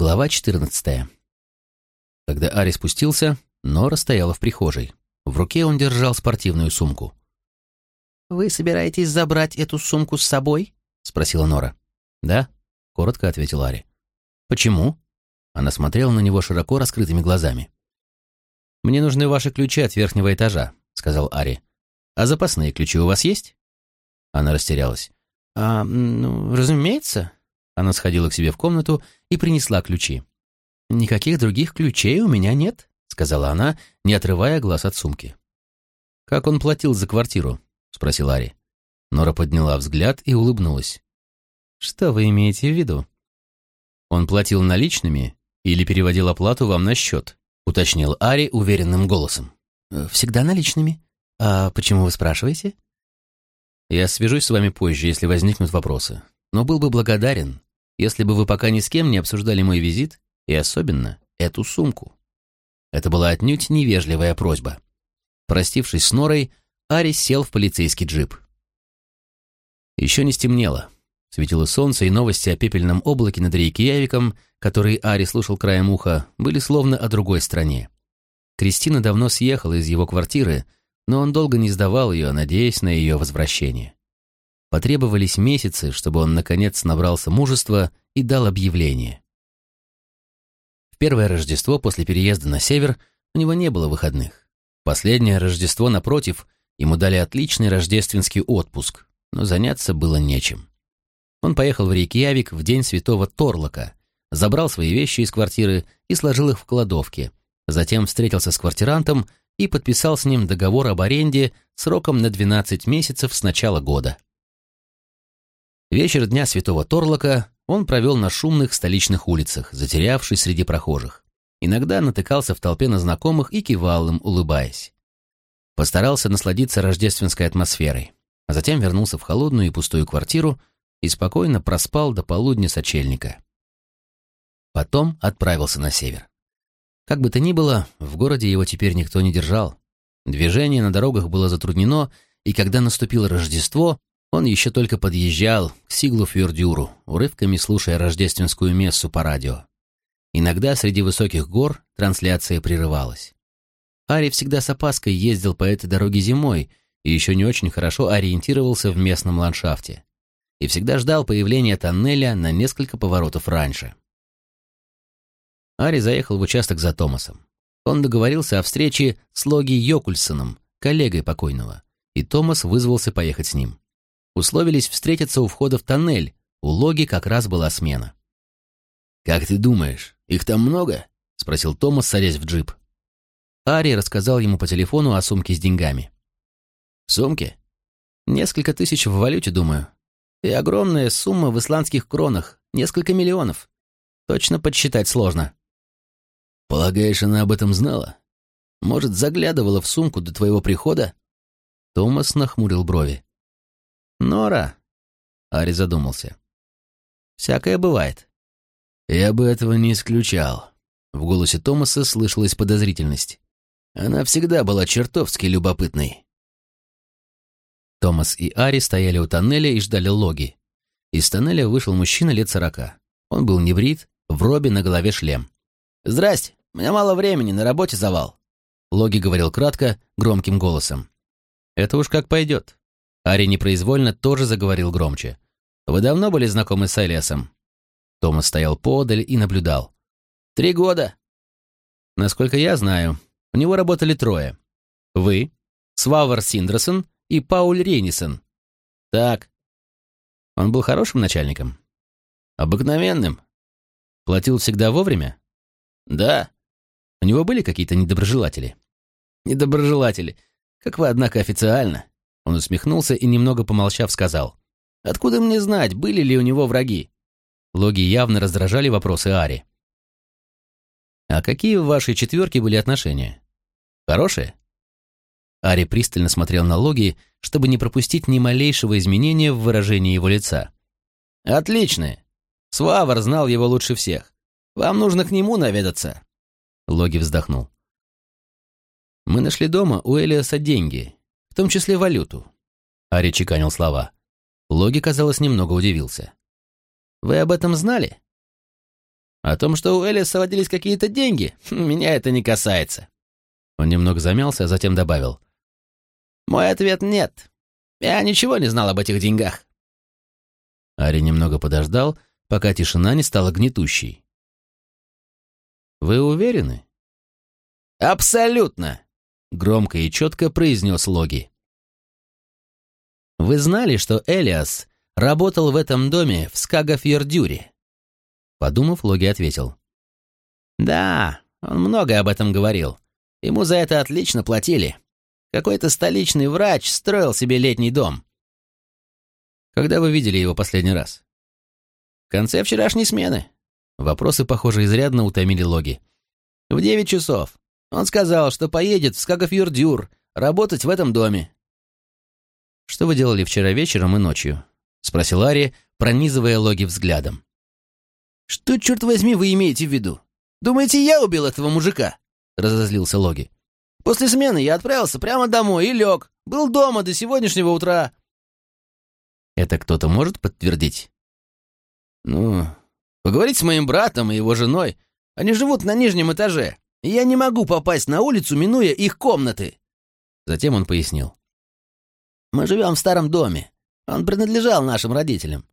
Глава 14. Когда Ари спустился, Нора стояла в прихожей. В руке он держал спортивную сумку. «Вы собираетесь забрать эту сумку с собой?» — спросила Нора. «Да», — коротко ответил Ари. «Почему?» Она смотрела на него широко раскрытыми глазами. «Мне нужны ваши ключи от верхнего этажа», — сказал Ари. «А запасные ключи у вас есть?» Она растерялась. «А, ну, разумеется». Она сходила к себе в комнату и принесла ключи. «Никаких других ключей у меня нет», — сказала она, не отрывая глаз от сумки. «Как он платил за квартиру?» — спросил Ари. Нора подняла взгляд и улыбнулась. «Что вы имеете в виду?» «Он платил наличными или переводил оплату вам на счет?» — уточнил Ари уверенным голосом. «Всегда наличными. А почему вы спрашиваете?» «Я свяжусь с вами позже, если возникнут вопросы. Но был бы благодарен, если бы вы пока ни с кем не обсуждали мой визит и особенно эту сумку». Это была отнюдь невежливая просьба. Простившись с Норой, Ари сел в полицейский джип. Еще не стемнело. Светило солнце, и новости о пепельном облаке над Рейкьявиком, которые Ари слушал краем уха, были словно о другой стране. Кристина давно съехала из его квартиры, но он долго не сдавал ее, надеясь на ее возвращение. Потребовались месяцы, чтобы он, наконец, набрался мужества и дал объявление. В первое Рождество после переезда на север у него не было выходных. Последнее Рождество, напротив, ему дали отличный рождественский отпуск, но заняться было нечем. Он поехал в Рейкьявик в день святого Торлока, забрал свои вещи из квартиры и сложил их в кладовке, затем встретился с квартирантом и подписал с ним договор об аренде сроком на 12 месяцев с начала года. Вечер дня святого Торлока он провел на шумных столичных улицах, затерявшись среди прохожих. Иногда натыкался в толпе на знакомых и кивал им, улыбаясь. Постарался насладиться рождественской атмосферой, а затем вернулся в холодную и пустую квартиру и спокойно проспал до полудня сочельника. Потом отправился на север. Как бы то ни было, в городе его теперь никто не держал. Движение на дорогах было затруднено, и когда наступило Рождество, он еще только подъезжал к Сиглу-Фьордюру, урывками слушая рождественскую мессу по радио. Иногда среди высоких гор трансляция прерывалась. Ари всегда с опаской ездил по этой дороге зимой и еще не очень хорошо ориентировался в местном ландшафте. И всегда ждал появления тоннеля на несколько поворотов раньше. Ари заехал в участок за Томасом. Он договорился о встрече с Логи Йокульсоном, коллегой покойного, и Томас вызвался поехать с ним. Условились встретиться у входа в тоннель, у Логи как раз была смена. «Как ты думаешь, их там много?» — спросил Томас, садясь в джип. Ари рассказал ему по телефону о сумке с деньгами. «Сумке?» «Несколько тысяч в валюте, думаю. И огромная сумма в исландских кронах, несколько миллионов. Точно подсчитать сложно». «Полагаешь, она об этом знала? Может, заглядывала в сумку до твоего прихода?» Томас нахмурил брови. «Нора!» Ари задумался. «Всякое бывает». «Я бы этого не исключал». В голосе Томаса слышалась подозрительность. Она всегда была чертовски любопытной. Томас и Ари стояли у тоннеля и ждали логи. Из тоннеля вышел мужчина лет сорока. Он был небрит, в робе на голове шлем. «Здрасте, у меня мало времени, на работе завал». Логи говорил кратко, громким голосом. «Это уж как пойдет». Ари непроизвольно тоже заговорил громче. «Вы давно были знакомы с Элиасом?» Томас стоял подаль и наблюдал. «Три года». «Насколько я знаю, у него работали трое. Вы, Свавар Синдерсон и Пауль Рейнисон. Так. Он был хорошим начальником? Обыкновенным. Платил всегда вовремя? Да. У него были какие-то недоброжелатели? Недоброжелатели. Как вы, однако, официально. Он усмехнулся и, немного помолчав, сказал. «Откуда мне знать, были ли у него враги?» Логи явно раздражали вопросы Ари. «А какие в вашей четверке были отношения? Хорошие?» Ари пристально смотрел на Логи, чтобы не пропустить ни малейшего изменения в выражении его лица. «Отличные. Свавар знал его лучше всех. Вам нужно к нему наведаться». Логи вздохнул. «Мы нашли дома у Элиаса деньги, в том числе валюту». Ари чеканил слова. Логи, казалось, немного удивился. «Вы об этом знали?» О том, что у Элиса водились какие-то деньги, меня это не касается. Он немного замялся, а затем добавил. Мой ответ — нет. Я ничего не знал об этих деньгах. Ари немного подождал, пока тишина не стала гнетущей. «Вы уверены?» «Абсолютно!» — громко и четко произнес Логи. «Вы знали, что Элиас работал в этом доме в Скагафьердюре?» Подумав, Логи ответил. «Да, он много об этом говорил. Ему за это отлично платили. Какой-то столичный врач строил себе летний дом. Когда вы видели его последний раз? В конце вчерашней смены. Вопросы, похоже, изрядно утомили Логи. В девять часов. Он сказал, что поедет в Скагафьюрдюр работать в этом доме. «Что вы делали вчера вечером и ночью?» — спросил Ари, пронизывая Логи взглядом. «Что, черт возьми, вы имеете в виду? Думаете, я убил этого мужика?» — разозлился Логи. «После смены я отправился прямо домой и лег. Был дома до сегодняшнего утра. Это кто-то может подтвердить? Ну, поговорить с моим братом и его женой. Они живут на нижнем этаже, я не могу попасть на улицу, минуя их комнаты. Затем он пояснил. Мы живем в старом доме. Он принадлежал нашим родителям.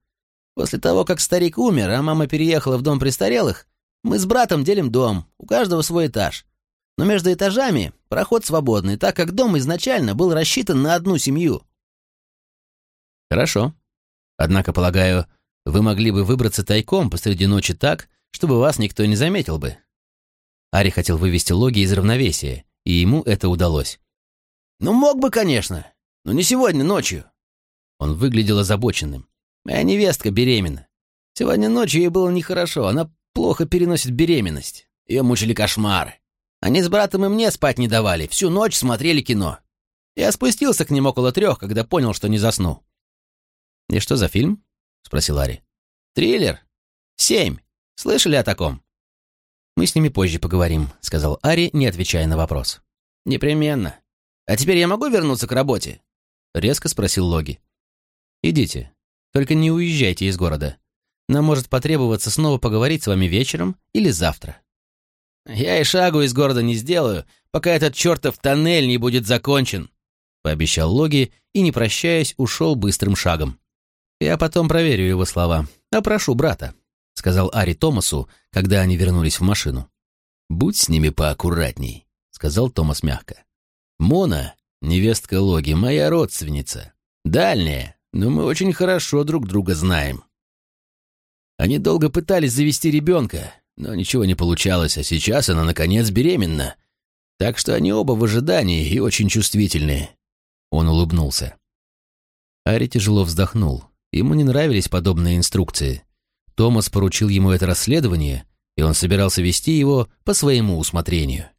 После того, как старик умер, а мама переехала в дом престарелых, мы с братом делим дом, у каждого свой этаж. Но между этажами проход свободный, так как дом изначально был рассчитан на одну семью. Хорошо. Однако, полагаю, вы могли бы выбраться тайком посреди ночи так, чтобы вас никто не заметил бы. Ари хотел вывести Логи из равновесия, и ему это удалось. «Ну, мог бы, конечно, но не сегодня ночью». Он выглядел озабоченным. «Моя невестка беременна. Сегодня ночью ей было нехорошо, она плохо переносит беременность. Ее мучили кошмары. Они с братом и мне спать не давали, всю ночь смотрели кино. Я спустился к ним около трех, когда понял, что не засну. «И что за фильм?» — спросил Ари. «Триллер. Семь. Слышали о таком?» «Мы с ними позже поговорим», — сказал Ари, не отвечая на вопрос. «Непременно. А теперь я могу вернуться к работе?» — резко спросил Логи. «Идите. Только не уезжайте из города. Нам может потребоваться снова поговорить с вами вечером или завтра». «Я и шагу из города не сделаю, пока этот чертов тоннель не будет закончен», — пообещал Логи и, не прощаясь, ушел быстрым шагом. «Я потом проверю его слова. Опрошу брата», — сказал Ари Томасу, когда они вернулись в машину. «Будь с ними поаккуратней», — сказал Томас мягко. «Мона, невестка Логи, моя родственница. Дальняя, но мы очень хорошо друг друга знаем». Они долго пытались завести ребенка, но ничего не получалось, а сейчас она, наконец, беременна. Так что они оба в ожидании и очень чувствительные. Он улыбнулся. Ари тяжело вздохнул. Ему не нравились подобные инструкции. Томас поручил ему это расследование, и он собирался вести его по своему усмотрению.